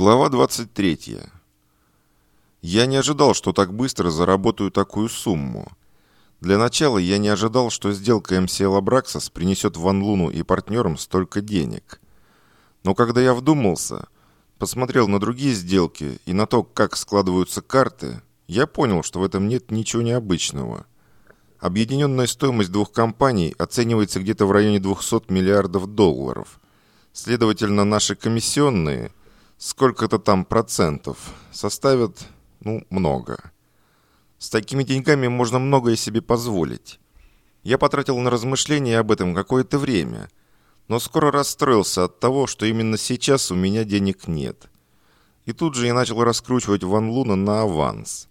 Глава 23. Я не ожидал, что так быстро заработаю такую сумму. Для начала я не ожидал, что сделка МС Лабраксос принесет Ван Луну и партнерам столько денег. Но когда я вдумался, посмотрел на другие сделки и на то, как складываются карты, я понял, что в этом нет ничего необычного. Объединенная стоимость двух компаний оценивается где-то в районе 200 миллиардов долларов. Следовательно, наши комиссионные – сколько-то там процентов составят, ну, много. С такими деньгами можно многое себе позволить. Я потратил на размышления об этом какое-то время, но скоро расстроился от того, что именно сейчас у меня денег нет. И тут же я начал раскручивать Ван Луна на аванс.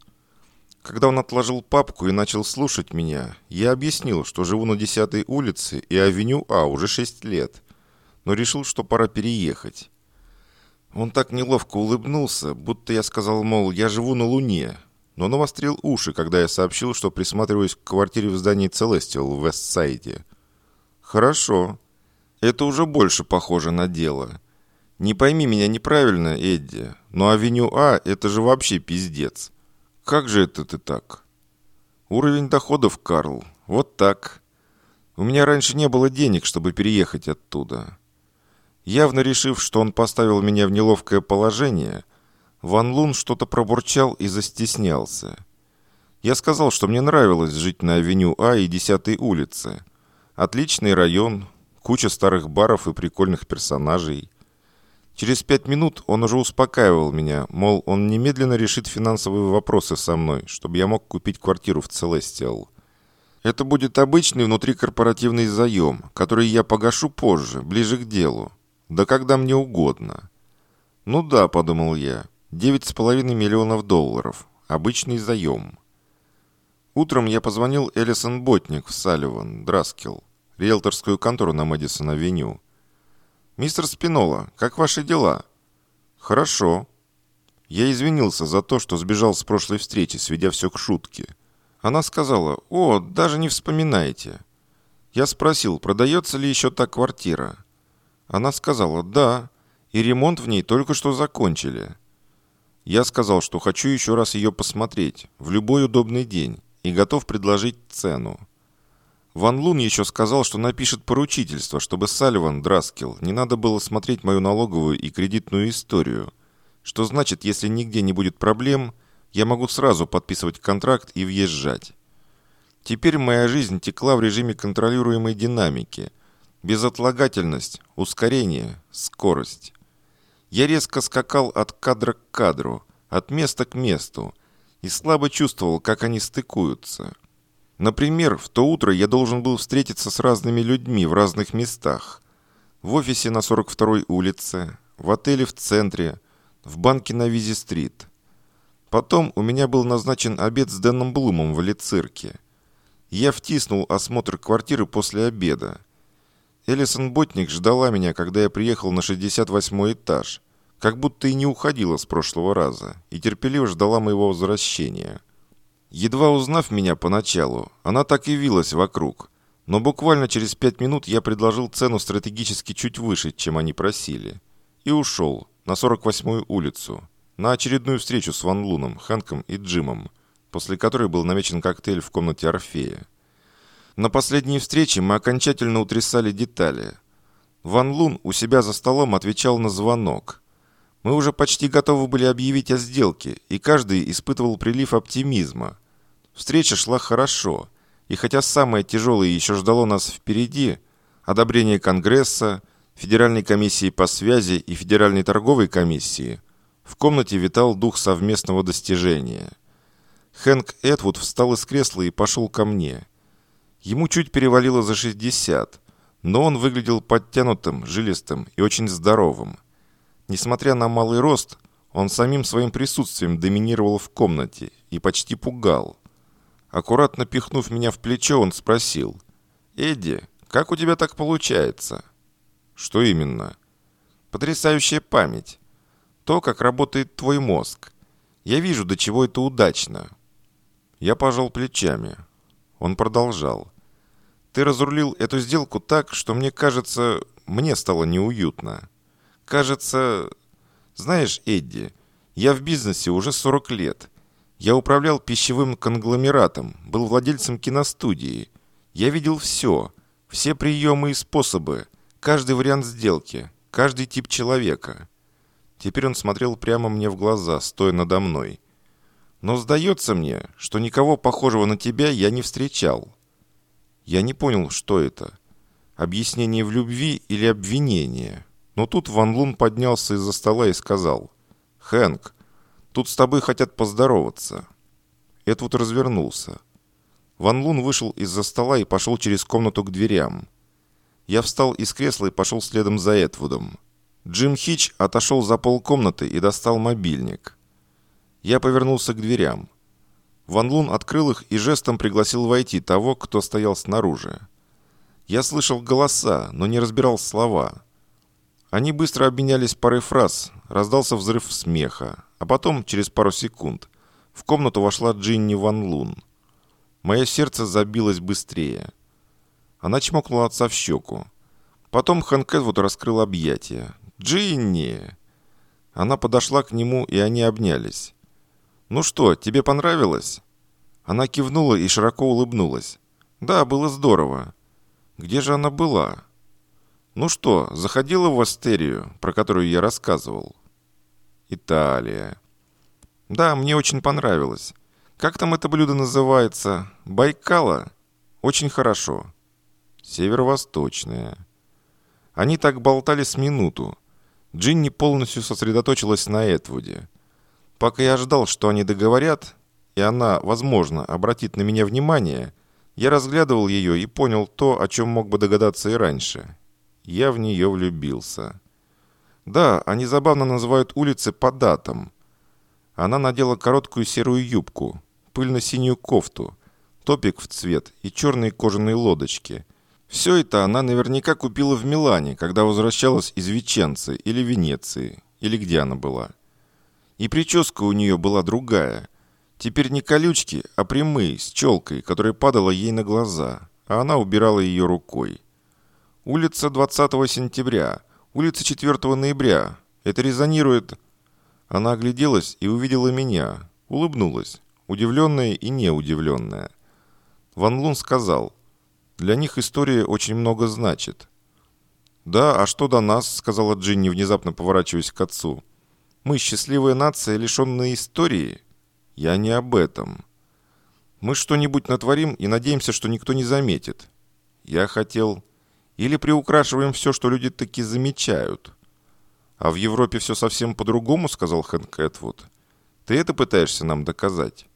Когда он отложил папку и начал слушать меня, я объяснил, что живу на 10 улице и авеню А уже 6 лет, но решил, что пора переехать. Он так неловко улыбнулся, будто я сказал, мол, я живу на Луне, но навострил уши, когда я сообщил, что присматриваюсь к квартире в здании Целестиал в Вестсайде. «Хорошо. Это уже больше похоже на дело. Не пойми меня неправильно, Эдди, но авеню А – это же вообще пиздец. Как же это ты так?» «Уровень доходов, Карл. Вот так. У меня раньше не было денег, чтобы переехать оттуда. Явно решив, что он поставил меня в неловкое положение, Ван Лун что-то пробурчал и застеснялся. Я сказал, что мне нравилось жить на авеню А и 10 улице. Отличный район, куча старых баров и прикольных персонажей. Через пять минут он уже успокаивал меня, мол, он немедленно решит финансовые вопросы со мной, чтобы я мог купить квартиру в Целестиал. Это будет обычный внутрикорпоративный заем, который я погашу позже, ближе к делу. Да когда мне угодно. Ну да, подумал я, девять с половиной миллионов долларов. Обычный заем. Утром я позвонил Элисон Ботник в Салливан, Драскел, риэлторскую контору на Мэдисон-авеню. «Мистер Спинола, как ваши дела?» «Хорошо». Я извинился за то, что сбежал с прошлой встречи, сведя все к шутке. Она сказала, «О, даже не вспоминайте». Я спросил, продается ли еще та квартира. Она сказала «да», и ремонт в ней только что закончили. Я сказал, что хочу еще раз ее посмотреть, в любой удобный день, и готов предложить цену. Ван Лун еще сказал, что напишет поручительство, чтобы Салливан Драскил не надо было смотреть мою налоговую и кредитную историю. Что значит, если нигде не будет проблем, я могу сразу подписывать контракт и въезжать. Теперь моя жизнь текла в режиме контролируемой динамики – Безотлагательность, ускорение, скорость. Я резко скакал от кадра к кадру, от места к месту, и слабо чувствовал, как они стыкуются. Например, в то утро я должен был встретиться с разными людьми в разных местах. В офисе на 42-й улице, в отеле в центре, в банке на Визи-стрит. Потом у меня был назначен обед с Дэном Блумом в Алицирке. Я втиснул осмотр квартиры после обеда. Элисон Ботник ждала меня, когда я приехал на 68 этаж, как будто и не уходила с прошлого раза, и терпеливо ждала моего возвращения. Едва узнав меня поначалу, она так и вилась вокруг, но буквально через пять минут я предложил цену стратегически чуть выше, чем они просили, и ушел на 48-ю улицу, на очередную встречу с Ван Луном, Хэнком и Джимом, после которой был намечен коктейль в комнате Орфея. На последней встрече мы окончательно утрясали детали. Ван Лун у себя за столом отвечал на звонок. Мы уже почти готовы были объявить о сделке, и каждый испытывал прилив оптимизма. Встреча шла хорошо, и хотя самое тяжелое еще ждало нас впереди, одобрение Конгресса, Федеральной комиссии по связи и Федеральной торговой комиссии, в комнате витал дух совместного достижения. Хэнк Эдвуд встал из кресла и пошел ко мне. Ему чуть перевалило за 60, но он выглядел подтянутым, жилистым и очень здоровым. Несмотря на малый рост, он самим своим присутствием доминировал в комнате и почти пугал. Аккуратно пихнув меня в плечо, он спросил. «Эдди, как у тебя так получается?» «Что именно?» «Потрясающая память. То, как работает твой мозг. Я вижу, до чего это удачно». Я пожал плечами. Он продолжал. «Ты разрулил эту сделку так, что мне кажется, мне стало неуютно. Кажется, Знаешь, Эдди, я в бизнесе уже 40 лет. Я управлял пищевым конгломератом, был владельцем киностудии. Я видел все, все приемы и способы, каждый вариант сделки, каждый тип человека. Теперь он смотрел прямо мне в глаза, стоя надо мной. Но сдается мне, что никого похожего на тебя я не встречал. Я не понял, что это. Объяснение в любви или обвинение. Но тут Ван Лун поднялся из-за стола и сказал. «Хэнк, тут с тобой хотят поздороваться». Эдвуд развернулся. Ван Лун вышел из-за стола и пошел через комнату к дверям. Я встал из кресла и пошел следом за Эдвудом. Джим Хич отошел за полкомнаты и достал мобильник. Я повернулся к дверям. Ван Лун открыл их и жестом пригласил войти того, кто стоял снаружи. Я слышал голоса, но не разбирал слова. Они быстро обменялись парой фраз, раздался взрыв смеха, а потом, через пару секунд, в комнату вошла Джинни Ван Лун. Мое сердце забилось быстрее. Она чмокнула отца в щеку. Потом Хэн Кэтвуд раскрыл объятия. «Джинни!» Она подошла к нему, и они обнялись. «Ну что, тебе понравилось?» Она кивнула и широко улыбнулась. «Да, было здорово. Где же она была?» «Ну что, заходила в Астерию, про которую я рассказывал?» «Италия». «Да, мне очень понравилось. Как там это блюдо называется? Байкала?» «Очень хорошо». «Северо-восточное». Они так болтали с минуту. Джинни полностью сосредоточилась на Этвуде. Пока я ждал, что они договорят, и она, возможно, обратит на меня внимание, я разглядывал ее и понял то, о чем мог бы догадаться и раньше. Я в нее влюбился. Да, они забавно называют улицы по датам. Она надела короткую серую юбку, пыльно-синюю кофту, топик в цвет и черные кожаные лодочки. Все это она наверняка купила в Милане, когда возвращалась из Веченцы или Венеции, или где она была. И прическа у нее была другая. Теперь не колючки, а прямые, с челкой, которая падала ей на глаза, а она убирала ее рукой. Улица 20 сентября, улица 4 ноября. Это резонирует... Она огляделась и увидела меня, улыбнулась, удивленная и неудивленная. Ван Лун сказал, «Для них история очень много значит». «Да, а что до нас?» — сказала Джинни, внезапно поворачиваясь к отцу. Мы счастливая нация, лишенная истории? Я не об этом. Мы что-нибудь натворим и надеемся, что никто не заметит. Я хотел... Или приукрашиваем все, что люди таки замечают. А в Европе все совсем по-другому, сказал Хэнк Этвуд. Ты это пытаешься нам доказать?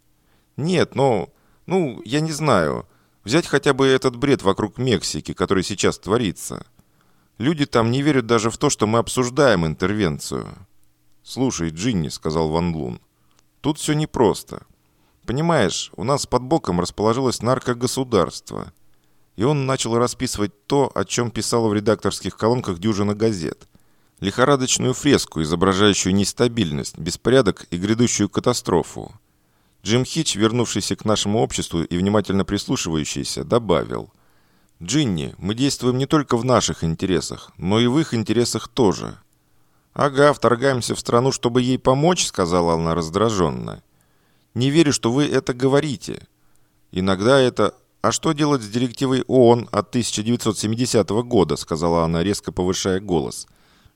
Нет, но... Ну, я не знаю. Взять хотя бы этот бред вокруг Мексики, который сейчас творится. Люди там не верят даже в то, что мы обсуждаем интервенцию. «Слушай, Джинни», — сказал Ван Лун, — «тут все непросто. Понимаешь, у нас под боком расположилось наркогосударство». И он начал расписывать то, о чем писала в редакторских колонках дюжина газет. Лихорадочную фреску, изображающую нестабильность, беспорядок и грядущую катастрофу. Джим Хич, вернувшийся к нашему обществу и внимательно прислушивающийся, добавил. «Джинни, мы действуем не только в наших интересах, но и в их интересах тоже. «Ага, вторгаемся в страну, чтобы ей помочь», — сказала она раздраженно. «Не верю, что вы это говорите. Иногда это... А что делать с директивой ООН от 1970 года?» — сказала она, резко повышая голос.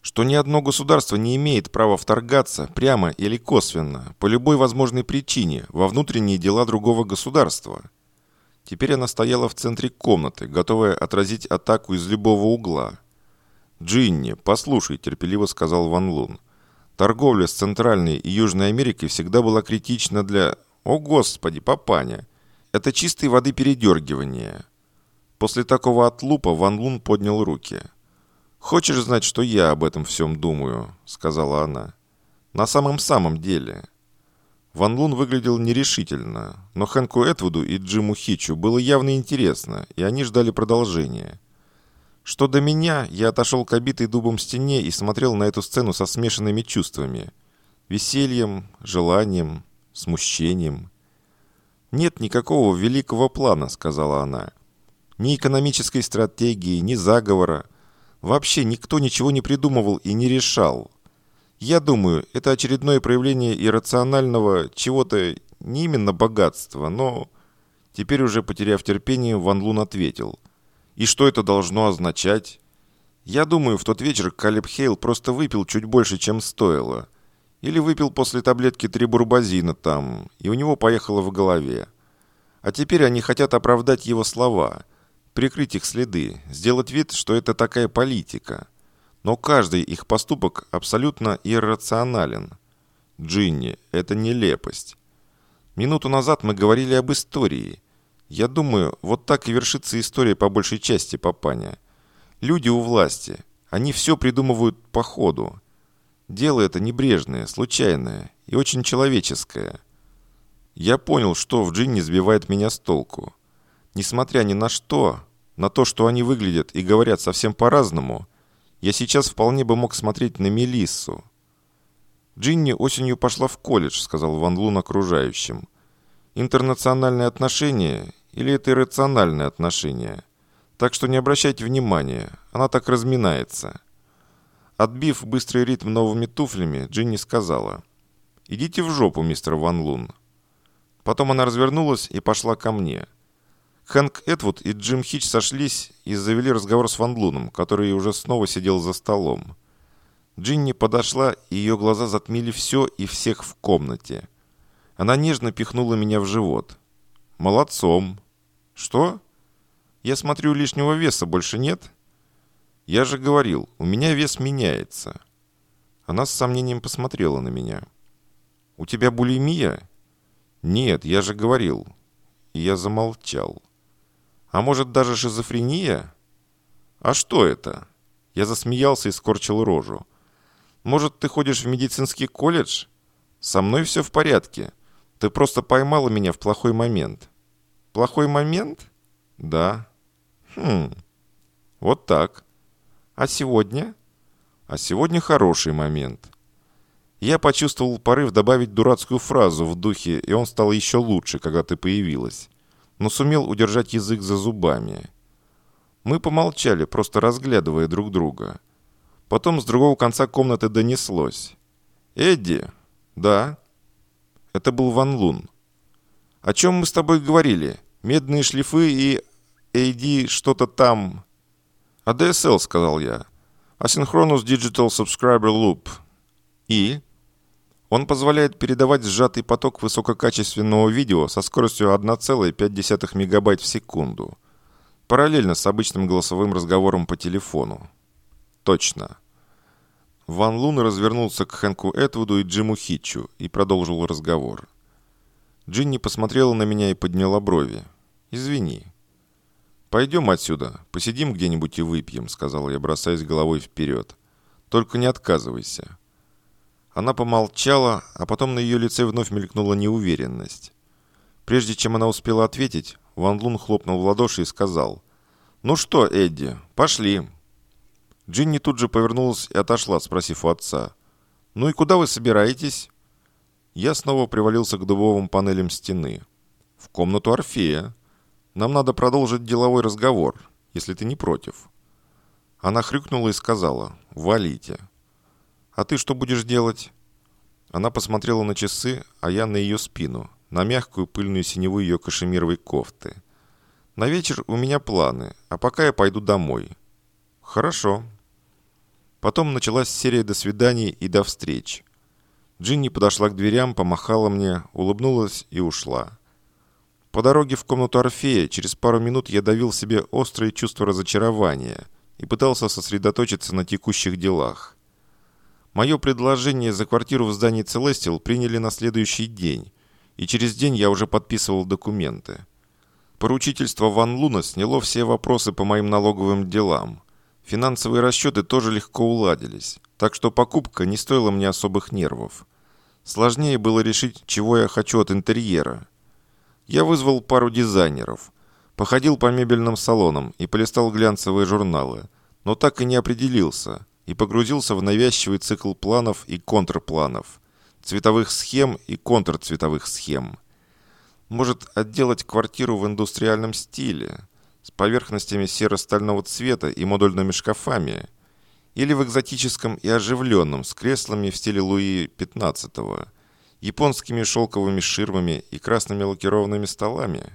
«Что ни одно государство не имеет права вторгаться прямо или косвенно, по любой возможной причине, во внутренние дела другого государства». Теперь она стояла в центре комнаты, готовая отразить атаку из любого угла. «Джинни, послушай», – терпеливо сказал Ван Лун. «Торговля с Центральной и Южной Америкой всегда была критична для... О, Господи, папаня! Это чистой воды передергивание». После такого отлупа Ван Лун поднял руки. «Хочешь знать, что я об этом всем думаю?» – сказала она. «На самом-самом деле». Ван Лун выглядел нерешительно, но Хэнку Этвуду и Джиму Хичу было явно интересно, и они ждали продолжения. Что до меня, я отошел к обитой дубом стене и смотрел на эту сцену со смешанными чувствами. Весельем, желанием, смущением. «Нет никакого великого плана», — сказала она. «Ни экономической стратегии, ни заговора. Вообще никто ничего не придумывал и не решал. Я думаю, это очередное проявление иррационального чего-то, не именно богатства, но... Теперь уже потеряв терпение, Ван Лун ответил. И что это должно означать? Я думаю, в тот вечер Калиб Хейл просто выпил чуть больше, чем стоило. Или выпил после таблетки трибурбазина там, и у него поехало в голове. А теперь они хотят оправдать его слова, прикрыть их следы, сделать вид, что это такая политика. Но каждый их поступок абсолютно иррационален. Джинни, это нелепость. Минуту назад мы говорили об истории. Я думаю, вот так и вершится история по большей части Папаня. Люди у власти. Они все придумывают по ходу. Дело это небрежное, случайное и очень человеческое. Я понял, что в Джинни сбивает меня с толку. Несмотря ни на что, на то, что они выглядят и говорят совсем по-разному – я сейчас вполне бы мог смотреть на Мелиссу. «Джинни осенью пошла в колледж», — сказал Ван Лун окружающим. «Интернациональные отношения или это иррациональные отношения? Так что не обращайте внимания, она так разминается». Отбив быстрый ритм новыми туфлями, Джинни сказала, «Идите в жопу, мистер Ван Лун». Потом она развернулась и пошла ко мне. Хэнк Эдвуд и Джим Хич сошлись и завели разговор с Ван Луном, который уже снова сидел за столом. Джинни подошла, и ее глаза затмили все и всех в комнате. Она нежно пихнула меня в живот. «Молодцом!» «Что?» «Я смотрю, лишнего веса больше нет?» «Я же говорил, у меня вес меняется». Она с сомнением посмотрела на меня. «У тебя булимия?» «Нет, я же говорил». И я замолчал. А может, даже шизофрения? А что это? Я засмеялся и скорчил рожу. Может, ты ходишь в медицинский колледж? Со мной все в порядке. Ты просто поймала меня в плохой момент. Плохой момент? Да. Хм. Вот так. А сегодня? А сегодня хороший момент. Я почувствовал порыв добавить дурацкую фразу в духе, и он стал еще лучше, когда ты появилась но сумел удержать язык за зубами. Мы помолчали, просто разглядывая друг друга. Потом с другого конца комнаты донеслось. «Эдди?» «Да». Это был Ван Лун. «О чем мы с тобой говорили? Медные шлифы и... AD что-то там...» «ADSL», — сказал я. «Asynchronous Digital Subscriber Loop». «И?» Он позволяет передавать сжатый поток высококачественного видео со скоростью 1,5 мегабайт в секунду, параллельно с обычным голосовым разговором по телефону. Точно. Ван Лун развернулся к Хэнку Этвуду и Джиму Хитчу и продолжил разговор. Джинни посмотрела на меня и подняла брови. «Извини». «Пойдем отсюда, посидим где-нибудь и выпьем», — сказал я, бросаясь головой вперед. «Только не отказывайся». Она помолчала, а потом на ее лице вновь мелькнула неуверенность. Прежде чем она успела ответить, Ван Лун хлопнул в ладоши и сказал, «Ну что, Эдди, пошли». Джинни тут же повернулась и отошла, спросив у отца, «Ну и куда вы собираетесь?» Я снова привалился к дубовым панелям стены. «В комнату Орфея. Нам надо продолжить деловой разговор, если ты не против». Она хрюкнула и сказала, «Валите». «А ты что будешь делать?» Она посмотрела на часы, а я на ее спину, на мягкую пыльную синеву ее кашемировой кофты. «На вечер у меня планы, а пока я пойду домой». «Хорошо». Потом началась серия «До свиданий» и «До встреч». Джинни подошла к дверям, помахала мне, улыбнулась и ушла. По дороге в комнату Орфея через пару минут я давил себе острое чувство разочарования и пытался сосредоточиться на текущих делах. Мое предложение за квартиру в здании Целестил приняли на следующий день, и через день я уже подписывал документы. Поручительство Ван Луна сняло все вопросы по моим налоговым делам. Финансовые расчеты тоже легко уладились, так что покупка не стоила мне особых нервов. Сложнее было решить, чего я хочу от интерьера. Я вызвал пару дизайнеров, походил по мебельным салонам и полистал глянцевые журналы, но так и не определился – и погрузился в навязчивый цикл планов и контрпланов, цветовых схем и контрцветовых схем. Может отделать квартиру в индустриальном стиле, с поверхностями серо-стального цвета и модульными шкафами, или в экзотическом и оживленном, с креслами в стиле Луи XV, японскими шелковыми ширмами и красными лакированными столами?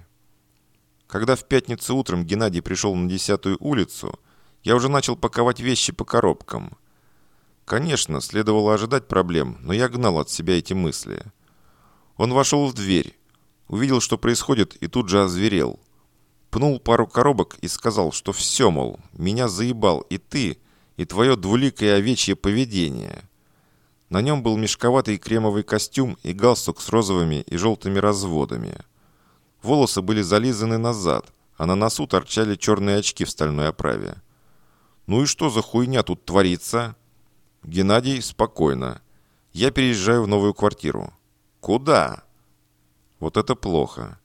Когда в пятницу утром Геннадий пришел на десятую улицу, я уже начал паковать вещи по коробкам. Конечно, следовало ожидать проблем, но я гнал от себя эти мысли. Он вошел в дверь, увидел, что происходит, и тут же озверел. Пнул пару коробок и сказал, что все, мол, меня заебал и ты, и твое двуликое овечье поведение. На нем был мешковатый кремовый костюм и галстук с розовыми и желтыми разводами. Волосы были зализаны назад, а на носу торчали черные очки в стальной оправе. «Ну и что за хуйня тут творится?» «Геннадий, спокойно. Я переезжаю в новую квартиру». «Куда?» «Вот это плохо.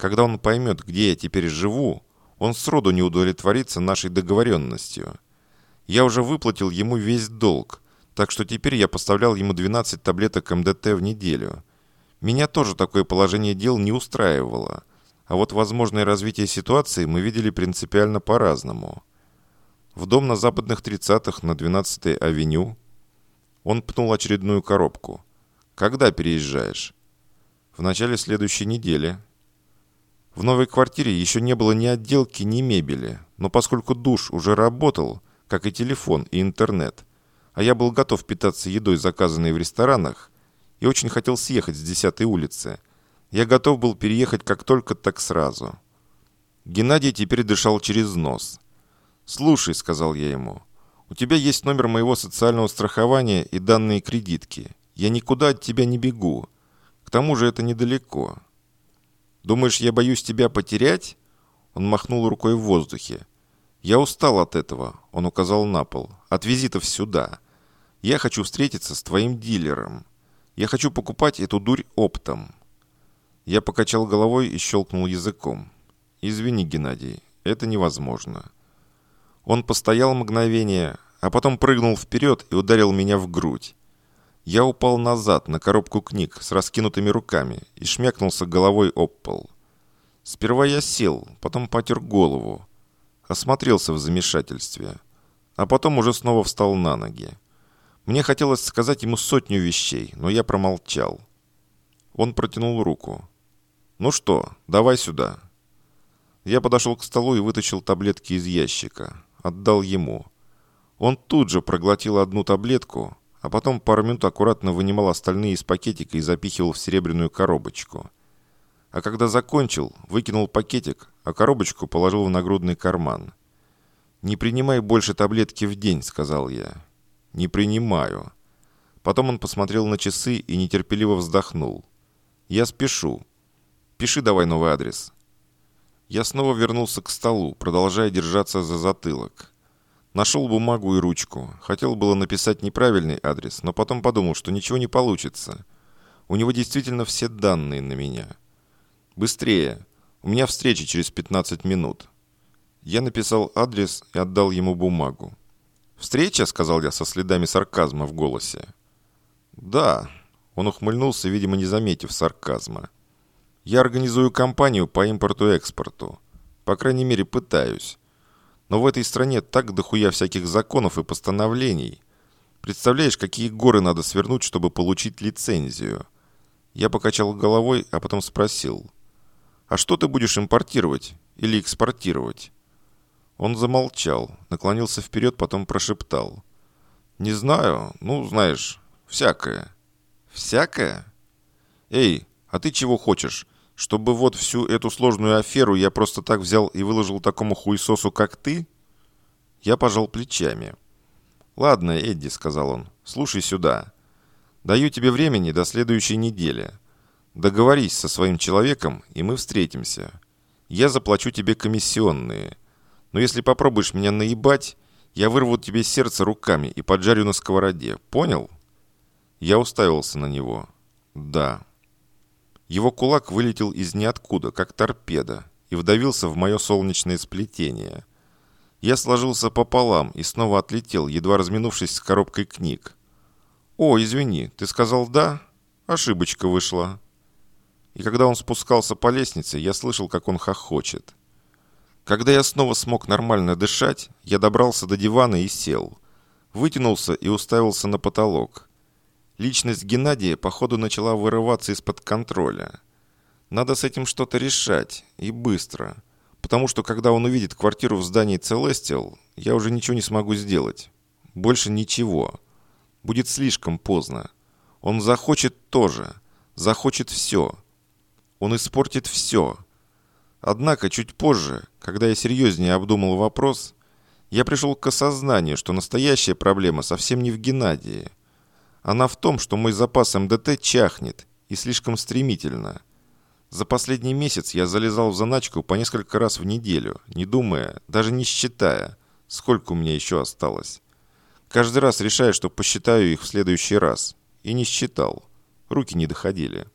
Когда он поймет, где я теперь живу, он сроду не удовлетворится нашей договоренностью. Я уже выплатил ему весь долг, так что теперь я поставлял ему 12 таблеток МДТ в неделю. Меня тоже такое положение дел не устраивало. А вот возможное развитие ситуации мы видели принципиально по-разному. В дом на западных 30-х на 12-й авеню. Он пнул очередную коробку. «Когда переезжаешь?» «В начале следующей недели». В новой квартире еще не было ни отделки, ни мебели, но поскольку душ уже работал, как и телефон и интернет, а я был готов питаться едой, заказанной в ресторанах, и очень хотел съехать с 10 улицы, я готов был переехать как только, так сразу. Геннадий теперь дышал через нос. «Слушай», — сказал я ему, — «у тебя есть номер моего социального страхования и данные кредитки. Я никуда от тебя не бегу. К тому же это недалеко». «Думаешь, я боюсь тебя потерять?» Он махнул рукой в воздухе. «Я устал от этого», — он указал на пол. «От визитов сюда. Я хочу встретиться с твоим дилером. Я хочу покупать эту дурь оптом». Я покачал головой и щелкнул языком. «Извини, Геннадий, это невозможно». Он постоял мгновение, а потом прыгнул вперед и ударил меня в грудь. Я упал назад на коробку книг с раскинутыми руками и шмякнулся головой об пол. Сперва я сел, потом потер голову, осмотрелся в замешательстве, а потом уже снова встал на ноги. Мне хотелось сказать ему сотню вещей, но я промолчал. Он протянул руку. «Ну что, давай сюда». Я подошел к столу и вытащил таблетки из ящика. Отдал ему. Он тут же проглотил одну таблетку, а потом пару минут аккуратно вынимал остальные из пакетика и запихивал в серебряную коробочку. А когда закончил, выкинул пакетик, а коробочку положил в нагрудный карман. «Не принимай больше таблетки в день», — сказал я. «Не принимаю». Потом он посмотрел на часы и нетерпеливо вздохнул. «Я спешу. Пиши давай новый адрес». Я снова вернулся к столу, продолжая держаться за затылок. Нашел бумагу и ручку. Хотел было написать неправильный адрес, но потом подумал, что ничего не получится. У него действительно все данные на меня. «Быстрее! У меня встреча через 15 минут». Я написал адрес и отдал ему бумагу. «Встреча?» — сказал я со следами сарказма в голосе. «Да». Он ухмыльнулся, видимо, не заметив сарказма. «Я организую кампанию по импорту-экспорту. По крайней мере, пытаюсь. Но в этой стране так дохуя всяких законов и постановлений. Представляешь, какие горы надо свернуть, чтобы получить лицензию? Я покачал головой, а потом спросил. А что ты будешь импортировать или экспортировать? Он замолчал, наклонился вперед, потом прошептал. «Не знаю. Ну, знаешь, всякое». «Всякое?» «Эй, а ты чего хочешь? Чтобы вот всю эту сложную аферу я просто так взял и выложил такому хуесосу, как ты? Я пожал плечами. «Ладно, Эдди», — сказал он, — «слушай сюда. Даю тебе времени до следующей недели. Договорись со своим человеком, и мы встретимся. Я заплачу тебе комиссионные. Но если попробуешь меня наебать, я вырву тебе сердце руками и поджарю на сковороде. Понял?» Я уставился на него. «Да». Его кулак вылетел из ниоткуда, как торпеда, и вдавился в мое солнечное сплетение. Я сложился пополам и снова отлетел, едва разминувшись с коробкой книг. «О, извини, ты сказал «да»?» Ошибочка вышла. И когда он спускался по лестнице, я слышал, как он хохочет. Когда я снова смог нормально дышать, я добрался до дивана и сел. Вытянулся и уставился на потолок. Личность Геннадия, походу, начала вырываться из-под контроля. Надо с этим что-то решать, и быстро. Потому что, когда он увидит квартиру в здании Целестиал, я уже ничего не смогу сделать. Больше ничего. Будет слишком поздно. Он захочет тоже. Захочет все. Он испортит все. Однако чуть позже, когда я серьезнее обдумал вопрос, я пришел к осознанию, что настоящая проблема совсем не в Геннадии. Она в том, что мой запас МДТ чахнет и слишком стремительно. За последний месяц я залезал в заначку по несколько раз в неделю, не думая, даже не считая, сколько у меня еще осталось. Каждый раз решая, что посчитаю их в следующий раз. И не считал. Руки не доходили.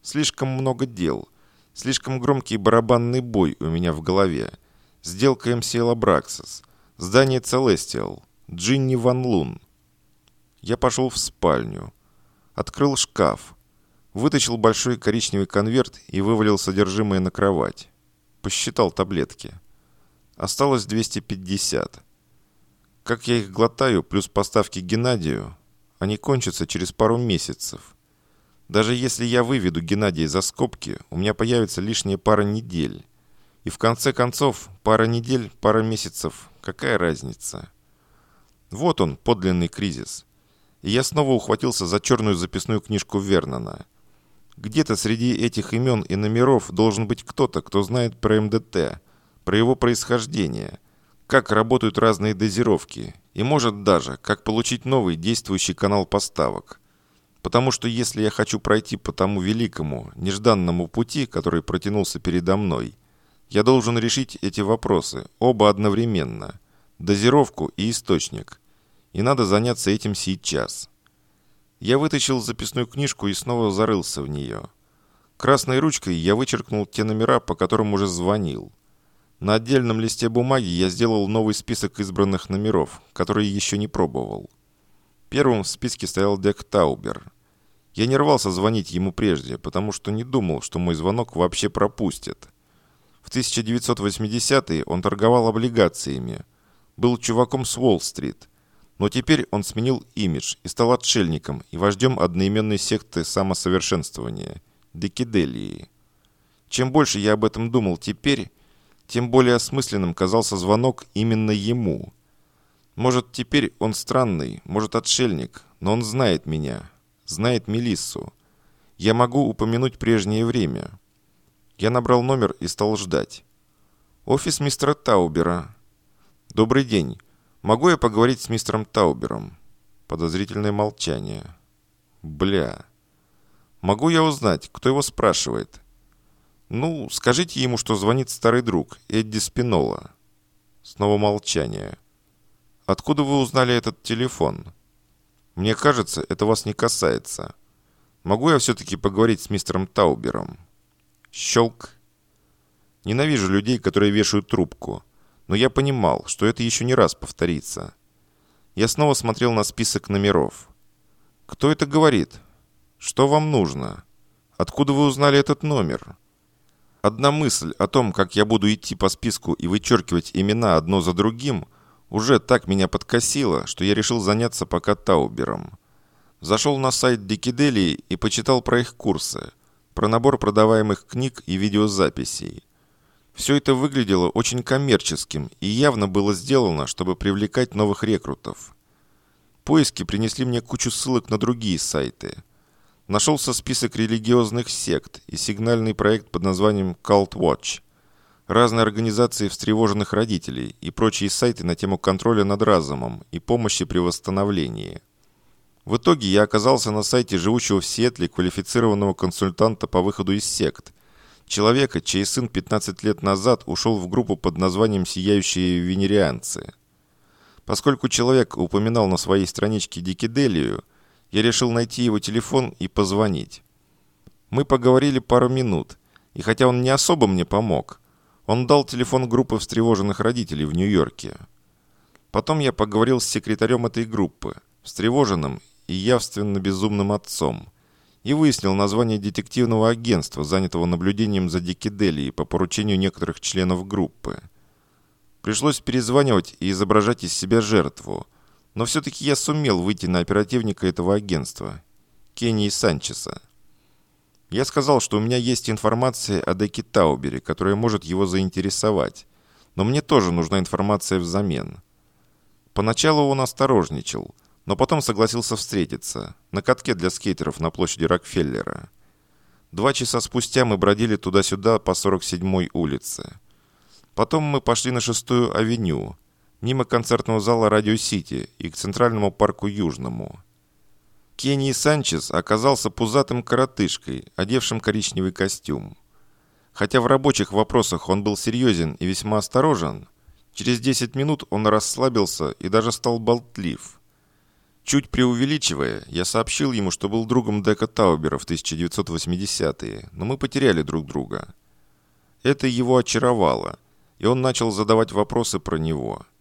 Слишком много дел. Слишком громкий барабанный бой у меня в голове. Сделка МС Лабраксис. Здание Целестиал. Джинни Ван Лун. Я пошел в спальню. Открыл шкаф. Вытащил большой коричневый конверт и вывалил содержимое на кровать. Посчитал таблетки. Осталось 250. Как я их глотаю, плюс поставки Геннадию, они кончатся через пару месяцев. Даже если я выведу Геннадия за скобки, у меня появится лишняя пара недель. И в конце концов, пара недель, пара месяцев, какая разница? Вот он, подлинный кризис. Я снова ухватился за черную записную книжку Вернона. Где-то среди этих имен и номеров должен быть кто-то, кто знает про МДТ, про его происхождение, как работают разные дозировки, и может даже, как получить новый действующий канал поставок – Потому что если я хочу пройти по тому великому, нежданному пути, который протянулся передо мной, я должен решить эти вопросы, оба одновременно. Дозировку и источник. И надо заняться этим сейчас. Я вытащил записную книжку и снова зарылся в нее. Красной ручкой я вычеркнул те номера, по которым уже звонил. На отдельном листе бумаги я сделал новый список избранных номеров, которые еще не пробовал. Первым в списке стоял Дек Таубер – я не рвался звонить ему прежде, потому что не думал, что мой звонок вообще пропустят. В 1980-е он торговал облигациями, был чуваком с Уолл-стрит, но теперь он сменил имидж и стал отшельником и вождем одноименной секты самосовершенствования – Декиделии. Чем больше я об этом думал теперь, тем более осмысленным казался звонок именно ему. Может, теперь он странный, может, отшельник, но он знает меня, знает Мелиссу. Я могу упомянуть прежнее время. Я набрал номер и стал ждать. Офис мистера Таубера. Добрый день. Могу я поговорить с мистером Таубером? Подозрительное молчание. Бля. Могу я узнать, кто его спрашивает? Ну, скажите ему, что звонит старый друг, Эдди Спинола. Снова молчание. Откуда вы узнали этот телефон? Мне кажется, это вас не касается. Могу я все-таки поговорить с мистером Таубером? Щелк. Ненавижу людей, которые вешают трубку. Но я понимал, что это еще не раз повторится. Я снова смотрел на список номеров. Кто это говорит? Что вам нужно? Откуда вы узнали этот номер? Одна мысль о том, как я буду идти по списку и вычеркивать имена одно за другим – уже так меня подкосило, что я решил заняться пока Таубером. Зашел на сайт Дикиделии и почитал про их курсы, про набор продаваемых книг и видеозаписей. Все это выглядело очень коммерческим и явно было сделано, чтобы привлекать новых рекрутов. Поиски принесли мне кучу ссылок на другие сайты. Нашелся список религиозных сект и сигнальный проект под названием Cult Watch – разные организации встревоженных родителей и прочие сайты на тему контроля над разумом и помощи при восстановлении. В итоге я оказался на сайте живущего в Сиэтле квалифицированного консультанта по выходу из сект. Человека, чей сын 15 лет назад ушел в группу под названием «Сияющие венерианцы». Поскольку человек упоминал на своей страничке Дикиделию, я решил найти его телефон и позвонить. Мы поговорили пару минут, и хотя он не особо мне помог – он дал телефон группы встревоженных родителей в Нью-Йорке. Потом я поговорил с секретарем этой группы, встревоженным и явственно безумным отцом, и выяснил название детективного агентства, занятого наблюдением за Дикиделией по поручению некоторых членов группы. Пришлось перезванивать и изображать из себя жертву, Но все-таки я сумел выйти на оперативника этого агентства, Кенни Санчеса. Я сказал, что у меня есть информация о Деке Таубере, которая может его заинтересовать. Но мне тоже нужна информация взамен. Поначалу он осторожничал, но потом согласился встретиться на катке для скейтеров на площади Рокфеллера. Два часа спустя мы бродили туда-сюда по 47-й улице. Потом мы пошли на шестую авеню, мимо концертного зала Радио Сити и к Центральному парку Южному. Кенни Санчес оказался пузатым коротышкой, одевшим коричневый костюм. Хотя в рабочих вопросах он был серьезен и весьма осторожен, через 10 минут он расслабился и даже стал болтлив. Чуть преувеличивая, я сообщил ему, что был другом Дека Таубера в 1980-е, но мы потеряли друг друга. Это его очаровало, и он начал задавать вопросы про него –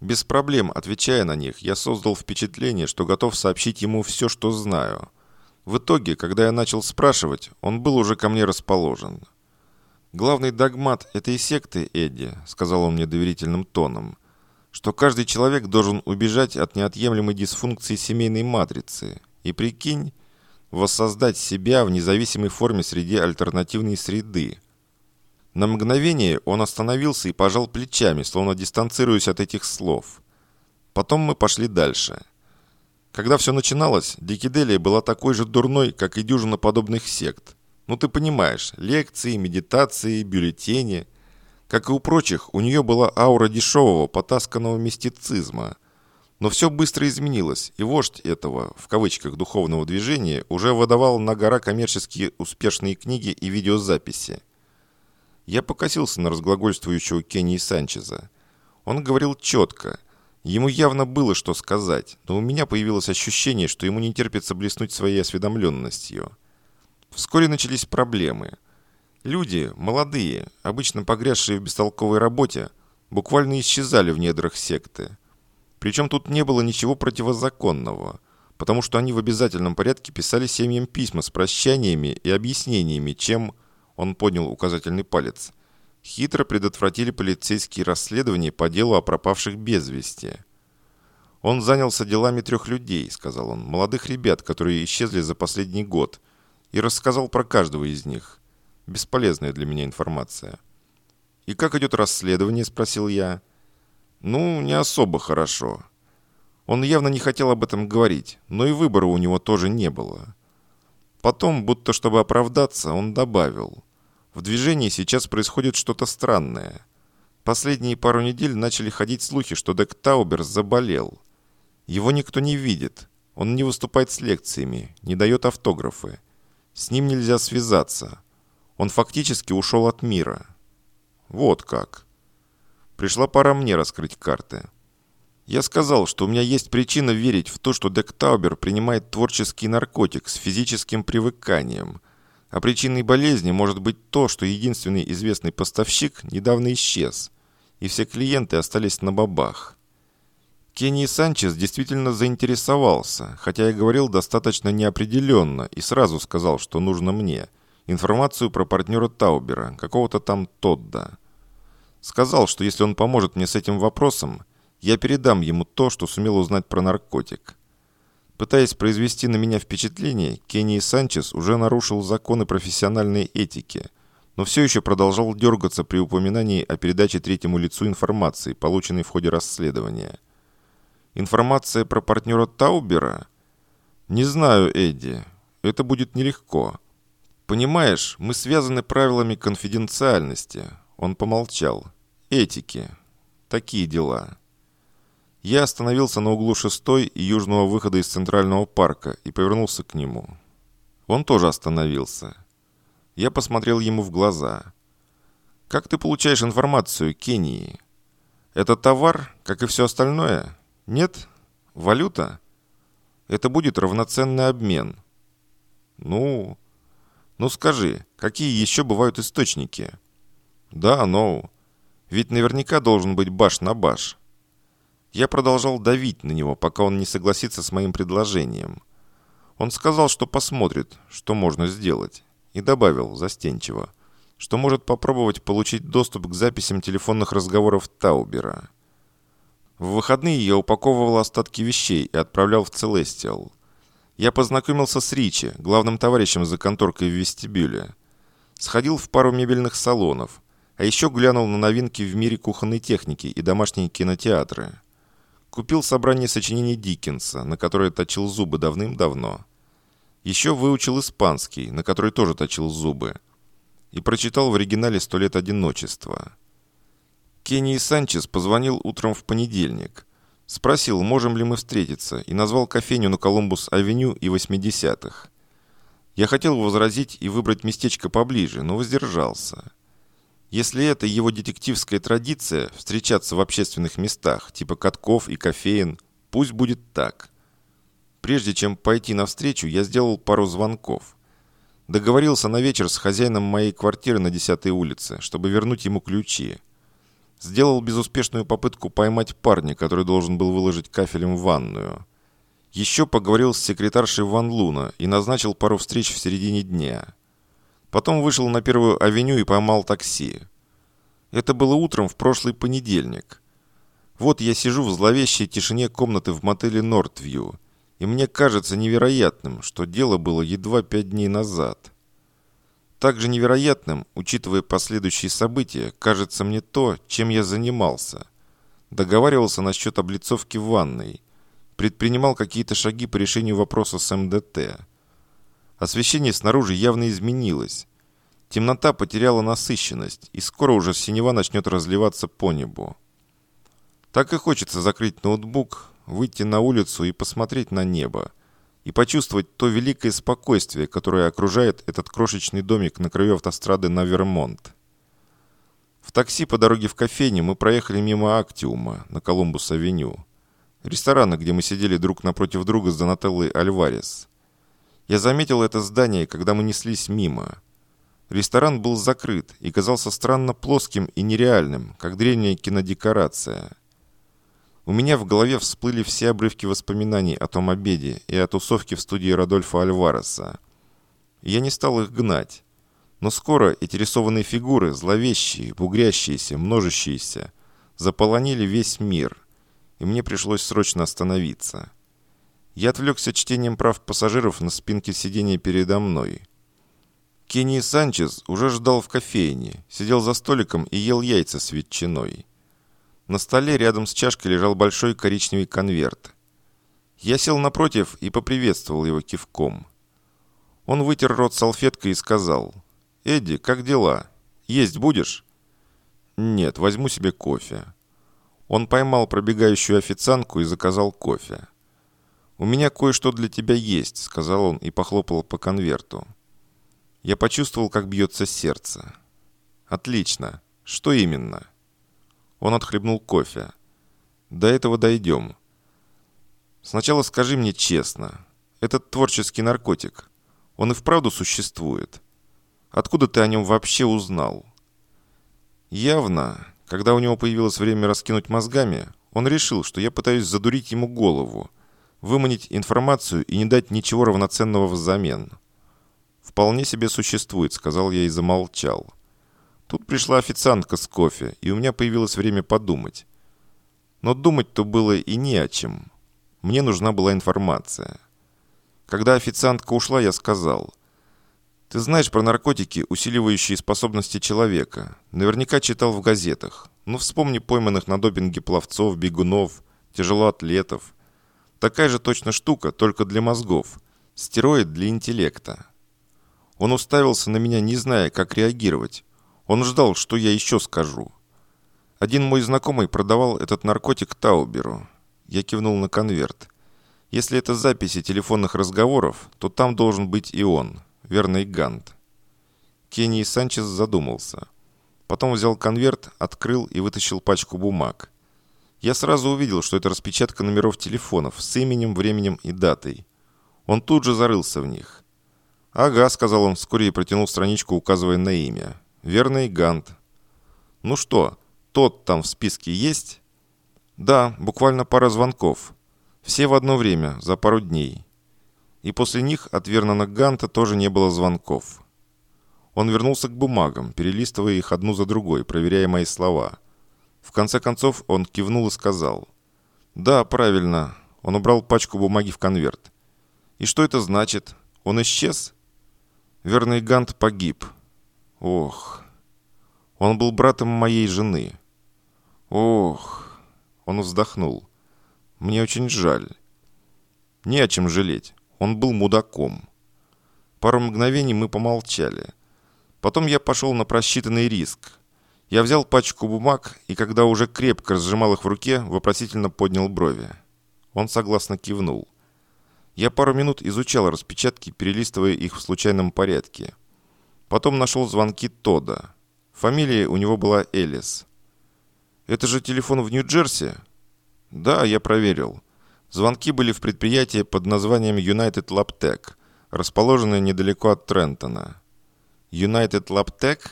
без проблем, отвечая на них, я создал впечатление, что готов сообщить ему все, что знаю. В итоге, когда я начал спрашивать, он был уже ко мне расположен. «Главный догмат этой секты, Эдди», — сказал он мне доверительным тоном, «что каждый человек должен убежать от неотъемлемой дисфункции семейной матрицы. И прикинь, воссоздать себя в независимой форме среди альтернативной среды — на мгновение он остановился и пожал плечами, словно дистанцируясь от этих слов. Потом мы пошли дальше. Когда все начиналось, Дикиделия была такой же дурной, как и дюжина подобных сект. Ну ты понимаешь, лекции, медитации, бюллетени. Как и у прочих, у нее была аура дешевого, потасканного мистицизма. Но все быстро изменилось, и вождь этого, в кавычках, духовного движения, уже выдавал на гора коммерческие успешные книги и видеозаписи. Я покосился на разглагольствующего Кенни Санчеза. Он говорил четко. Ему явно было что сказать, но у меня появилось ощущение, что ему не терпится блеснуть своей осведомленностью. Вскоре начались проблемы. Люди, молодые, обычно погрязшие в бестолковой работе, буквально исчезали в недрах секты. Причем тут не было ничего противозаконного, потому что они в обязательном порядке писали семьям письма с прощаниями и объяснениями, чем он поднял указательный палец. Хитро предотвратили полицейские расследования по делу о пропавших без вести. «Он занялся делами трех людей», — сказал он, — «молодых ребят, которые исчезли за последний год, и рассказал про каждого из них. Бесполезная для меня информация». «И как идет расследование?» — спросил я. «Ну, не особо хорошо». Он явно не хотел об этом говорить, но и выбора у него тоже не было. Потом, будто чтобы оправдаться, он добавил. В движении сейчас происходит что-то странное. Последние пару недель начали ходить слухи, что Дек Таубер заболел. Его никто не видит. Он не выступает с лекциями, не дает автографы. С ним нельзя связаться. Он фактически ушел от мира. Вот как. Пришла пора мне раскрыть карты. Я сказал, что у меня есть причина верить в то, что Дек Таубер принимает творческий наркотик с физическим привыканием – а причиной болезни может быть то, что единственный известный поставщик недавно исчез, и все клиенты остались на бабах. Кенни Санчес действительно заинтересовался, хотя я говорил достаточно неопределенно и сразу сказал, что нужно мне. Информацию про партнера Таубера, какого-то там Тодда. Сказал, что если он поможет мне с этим вопросом, я передам ему то, что сумел узнать про наркотик. Пытаясь произвести на меня впечатление, Кенни Санчес уже нарушил законы профессиональной этики, но все еще продолжал дергаться при упоминании о передаче третьему лицу информации, полученной в ходе расследования. Информация про партнера Таубера? Не знаю, Эдди. Это будет нелегко. Понимаешь, мы связаны правилами конфиденциальности. Он помолчал. Этики. Такие дела. Я остановился на углу шестой и южного выхода из Центрального парка и повернулся к нему. Он тоже остановился. Я посмотрел ему в глаза. «Как ты получаешь информацию, Кении? Это товар, как и все остальное? Нет? Валюта? Это будет равноценный обмен». «Ну...» «Ну скажи, какие еще бывают источники?» «Да, но... Ведь наверняка должен быть баш на баш». Я продолжал давить на него, пока он не согласится с моим предложением. Он сказал, что посмотрит, что можно сделать, и добавил застенчиво, что может попробовать получить доступ к записям телефонных разговоров Таубера. В выходные я упаковывал остатки вещей и отправлял в Целестиал. Я познакомился с Ричи, главным товарищем за конторкой в вестибюле. Сходил в пару мебельных салонов, а еще глянул на новинки в мире кухонной техники и домашние кинотеатры. Купил собрание сочинений Диккенса, на которое точил зубы давным-давно. Еще выучил испанский, на который тоже точил зубы. И прочитал в оригинале «Сто лет одиночества». Кенни Санчес позвонил утром в понедельник. Спросил, можем ли мы встретиться, и назвал кофейню на Колумбус-авеню и 80-х. Я хотел возразить и выбрать местечко поближе, но воздержался. Если это его детективская традиция встречаться в общественных местах, типа катков и кофеин, пусть будет так. Прежде чем пойти навстречу, я сделал пару звонков. Договорился на вечер с хозяином моей квартиры на 10-й улице, чтобы вернуть ему ключи. Сделал безуспешную попытку поймать парня, который должен был выложить кафелем в ванную. Еще поговорил с секретаршей Ван Луна и назначил пару встреч в середине дня. Потом вышел на первую авеню и поймал такси. Это было утром в прошлый понедельник. Вот я сижу в зловещей тишине комнаты в мотеле «Нортвью», и мне кажется невероятным, что дело было едва пять дней назад. Также невероятным, учитывая последующие события, кажется мне то, чем я занимался. Договаривался насчет облицовки в ванной. Предпринимал какие-то шаги по решению вопроса с МДТ. Освещение снаружи явно изменилось. Темнота потеряла насыщенность, и скоро уже синева начнет разливаться по небу. Так и хочется закрыть ноутбук, выйти на улицу и посмотреть на небо и почувствовать то великое спокойствие, которое окружает этот крошечный домик на краю автострады на Вермонт. В такси по дороге в кофейню мы проехали мимо Актиума на Колумбус-авеню, ресторана, где мы сидели друг напротив друга с Донателлой Альварес. Я заметил это здание, когда мы неслись мимо. Ресторан был закрыт и казался странно плоским и нереальным, как древняя кинодекорация – у меня в голове всплыли все обрывки воспоминаний о том обеде и о тусовке в студии Родольфа Альвареса. Я не стал их гнать. Но скоро эти рисованные фигуры, зловещие, бугрящиеся, множащиеся, заполонили весь мир, и мне пришлось срочно остановиться. Я отвлекся чтением прав пассажиров на спинке сиденья передо мной. Кенни Санчес уже ждал в кофейне, сидел за столиком и ел яйца с ветчиной. На столе рядом с чашкой лежал большой коричневый конверт. Я сел напротив и поприветствовал его кивком. Он вытер рот салфеткой и сказал, «Эдди, как дела? Есть будешь?» «Нет, возьму себе кофе». Он поймал пробегающую официантку и заказал кофе. «У меня кое-что для тебя есть», — сказал он и похлопал по конверту. Я почувствовал, как бьется сердце. «Отлично. Что именно?» Он отхлебнул кофе. «До этого дойдем. Сначала скажи мне честно. Этот творческий наркотик, он и вправду существует? Откуда ты о нем вообще узнал?» Явно, когда у него появилось время раскинуть мозгами, он решил, что я пытаюсь задурить ему голову, выманить информацию и не дать ничего равноценного взамен. «Вполне себе существует», — сказал я и замолчал. Тут пришла официантка с кофе, и у меня появилось время подумать. Но думать-то было и не о чем. Мне нужна была информация. Когда официантка ушла, я сказал, «Ты знаешь про наркотики, усиливающие способности человека. Наверняка читал в газетах. Ну, вспомни пойманных на допинге пловцов, бегунов, тяжелоатлетов. Такая же точно штука, только для мозгов. Стероид для интеллекта». Он уставился на меня, не зная, как реагировать. Он ждал, что я еще скажу. Один мой знакомый продавал этот наркотик Тауберу. Я кивнул на конверт. Если это записи телефонных разговоров, то там должен быть и он, верный Гант. Кенни Санчес задумался. Потом взял конверт, открыл и вытащил пачку бумаг. Я сразу увидел, что это распечатка номеров телефонов с именем, временем и датой. Он тут же зарылся в них. «Ага», — сказал он, вскоре и протянул страничку, указывая на имя. Верный Гант. Ну что, тот там в списке есть? Да, буквально пара звонков. Все в одно время, за пару дней. И после них от Вернона Ганта тоже не было звонков. Он вернулся к бумагам, перелистывая их одну за другой, проверяя мои слова. В конце концов он кивнул и сказал. «Да, правильно. Он убрал пачку бумаги в конверт. И что это значит? Он исчез?» «Верный Гант погиб. Ох. Он был братом моей жены. Ох. Он вздохнул. Мне очень жаль. Не о чем жалеть. Он был мудаком. Пару мгновений мы помолчали. Потом я пошел на просчитанный риск. Я взял пачку бумаг, и когда уже крепко сжимал их в руке, вопросительно поднял брови. Он согласно кивнул. Я пару минут изучал распечатки, перелистывая их в случайном порядке. Потом нашел звонки Тода. Фамилия у него была Элис. «Это же телефон в Нью-Джерси?» «Да, я проверил. Звонки были в предприятии под названием United Labtech, расположенное недалеко от Трентона. United Labtech?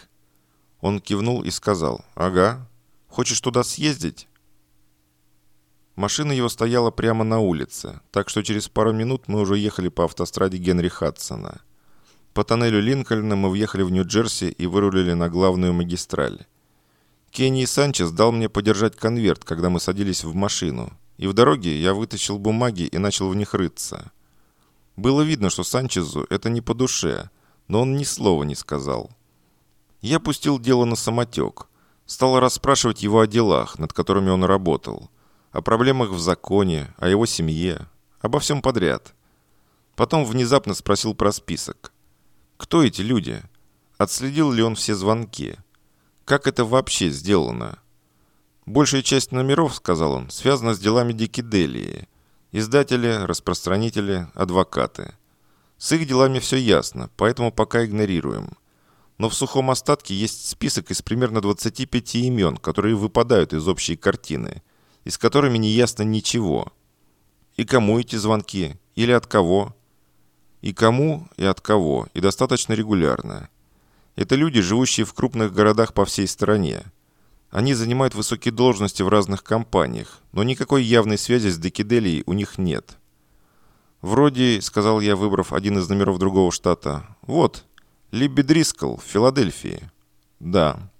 Он кивнул и сказал, «Ага. Хочешь туда съездить?» Машина его стояла прямо на улице, так что через пару минут мы уже ехали по автостраде Генри Хадсона. По тоннелю Линкольна мы въехали в Нью-Джерси и вырулили на главную магистраль. Кенни Санчес дал мне подержать конверт, когда мы садились в машину, и в дороге я вытащил бумаги и начал в них рыться. Было видно, что Санчезу это не по душе, но он ни слова не сказал. Я пустил дело на самотек. Стал расспрашивать его о делах, над которыми он работал. О проблемах в законе, о его семье, обо всем подряд. Потом внезапно спросил про список. Кто эти люди? Отследил ли он все звонки? Как это вообще сделано? Большая часть номеров, сказал он, связана с делами Дикиделии. Издатели, распространители, адвокаты. С их делами все ясно, поэтому пока игнорируем. Но в сухом остатке есть список из примерно 25 имен, которые выпадают из общей картины, и с которыми не ясно ничего. И кому эти звонки? Или от кого? И кому, и от кого, и достаточно регулярно. Это люди, живущие в крупных городах по всей стране. Они занимают высокие должности в разных компаниях, но никакой явной связи с Декиделией у них нет. «Вроде», — сказал я, выбрав один из номеров другого штата, «вот, Либби Дрискл в Филадельфии». «Да».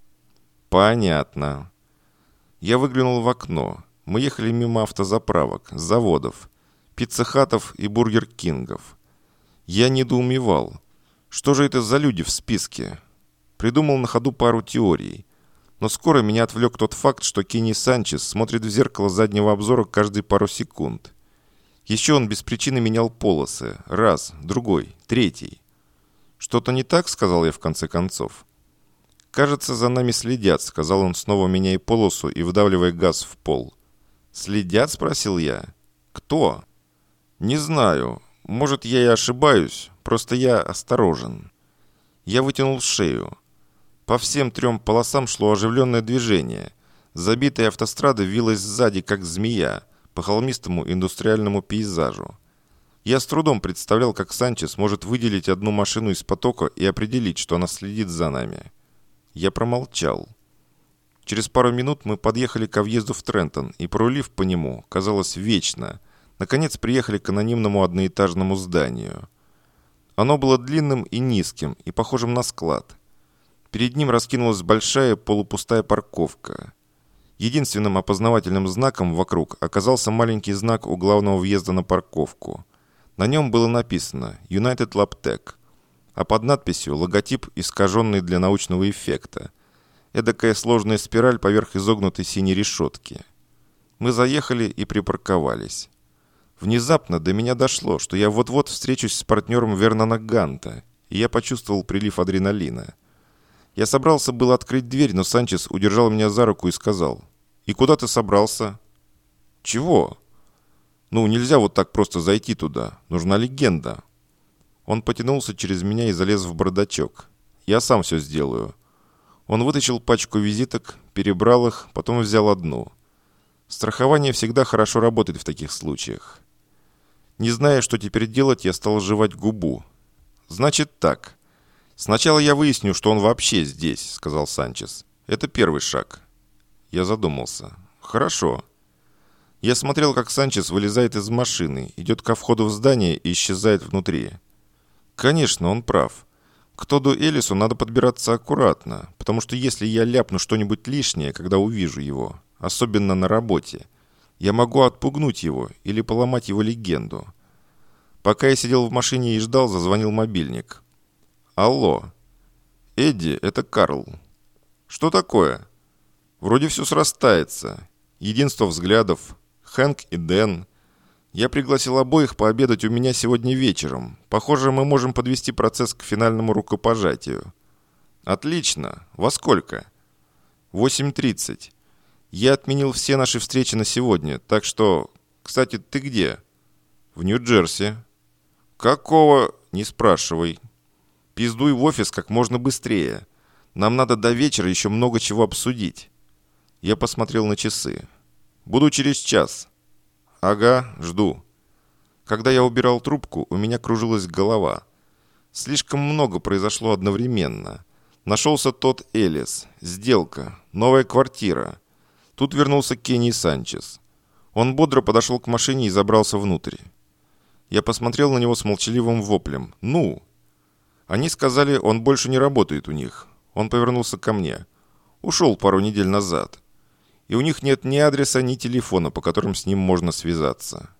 «Понятно». Я выглянул в окно. Мы ехали мимо автозаправок, заводов, пиццехатов и бургер-кингов. Я недоумевал. Что же это за люди в списке? Придумал на ходу пару теорий. Но скоро меня отвлек тот факт, что Кенни Санчес смотрит в зеркало заднего обзора каждые пару секунд. Еще он без причины менял полосы. Раз, другой, третий. «Что-то не так?» — сказал я в конце концов. «Кажется, за нами следят», — сказал он, снова меняя полосу и выдавливая газ в пол. «Следят?» — спросил я. «Кто?» «Не знаю. Может, я и ошибаюсь. Просто я осторожен». Я вытянул шею. По всем трем полосам шло оживленное движение. Забитая автострада вилась сзади, как змея, по холмистому индустриальному пейзажу. Я с трудом представлял, как Санчес может выделить одну машину из потока и определить, что она следит за нами. Я промолчал. Через пару минут мы подъехали к въезду в Трентон и, пролив по нему, казалось, вечно, наконец приехали к анонимному одноэтажному зданию. Оно было длинным и низким, и похожим на склад. Перед ним раскинулась большая полупустая парковка. Единственным опознавательным знаком вокруг оказался маленький знак у главного въезда на парковку. На нем было написано «United Lab Tech», а под надписью логотип, искаженный для научного эффекта. Эдакая сложная спираль поверх изогнутой синей решетки. Мы заехали и припарковались. Внезапно до меня дошло, что я вот-вот встречусь с партнером Вернона Ганта, и я почувствовал прилив адреналина – я собрался было открыть дверь, но Санчес удержал меня за руку и сказал. «И куда ты собрался?» «Чего?» «Ну, нельзя вот так просто зайти туда. Нужна легенда». Он потянулся через меня и залез в бардачок. «Я сам все сделаю». Он вытащил пачку визиток, перебрал их, потом взял одну. Страхование всегда хорошо работает в таких случаях. Не зная, что теперь делать, я стал жевать губу. «Значит так. «Сначала я выясню, что он вообще здесь», — сказал Санчес. «Это первый шаг». Я задумался. «Хорошо». Я смотрел, как Санчес вылезает из машины, идет ко входу в здание и исчезает внутри. Конечно, он прав. К Тоду Элису надо подбираться аккуратно, потому что если я ляпну что-нибудь лишнее, когда увижу его, особенно на работе, Я могу отпугнуть его или поломать его легенду. Пока я сидел в машине и ждал, зазвонил мобильник. «Алло. Эдди, это Карл. Что такое?» «Вроде все срастается. Единство взглядов. Хэнк и Дэн. Я пригласил обоих пообедать у меня сегодня вечером. Похоже, мы можем подвести процесс к финальному рукопожатию». «Отлично. Во сколько?» «8.30. Я отменил все наши встречи на сегодня, так что... Кстати, ты где?» «В Нью-Джерси». «Какого?» «Не спрашивай». «Пиздуй в офис как можно быстрее. Нам надо до вечера еще много чего обсудить». Я посмотрел на часы. «Буду через час». «Ага, жду». Когда я убирал трубку, у меня кружилась голова. Слишком много произошло одновременно. Нашелся тот Элис, сделка, новая квартира. Тут вернулся Кенни Санчес. Он бодро подошел к машине и забрался внутрь. Я посмотрел на него с молчаливым воплем. «Ну?» Они сказали, он больше не работает у них. Он повернулся ко мне. Ушел пару недель назад. И у них нет ни адреса, ни телефона, по которым с ним можно связаться.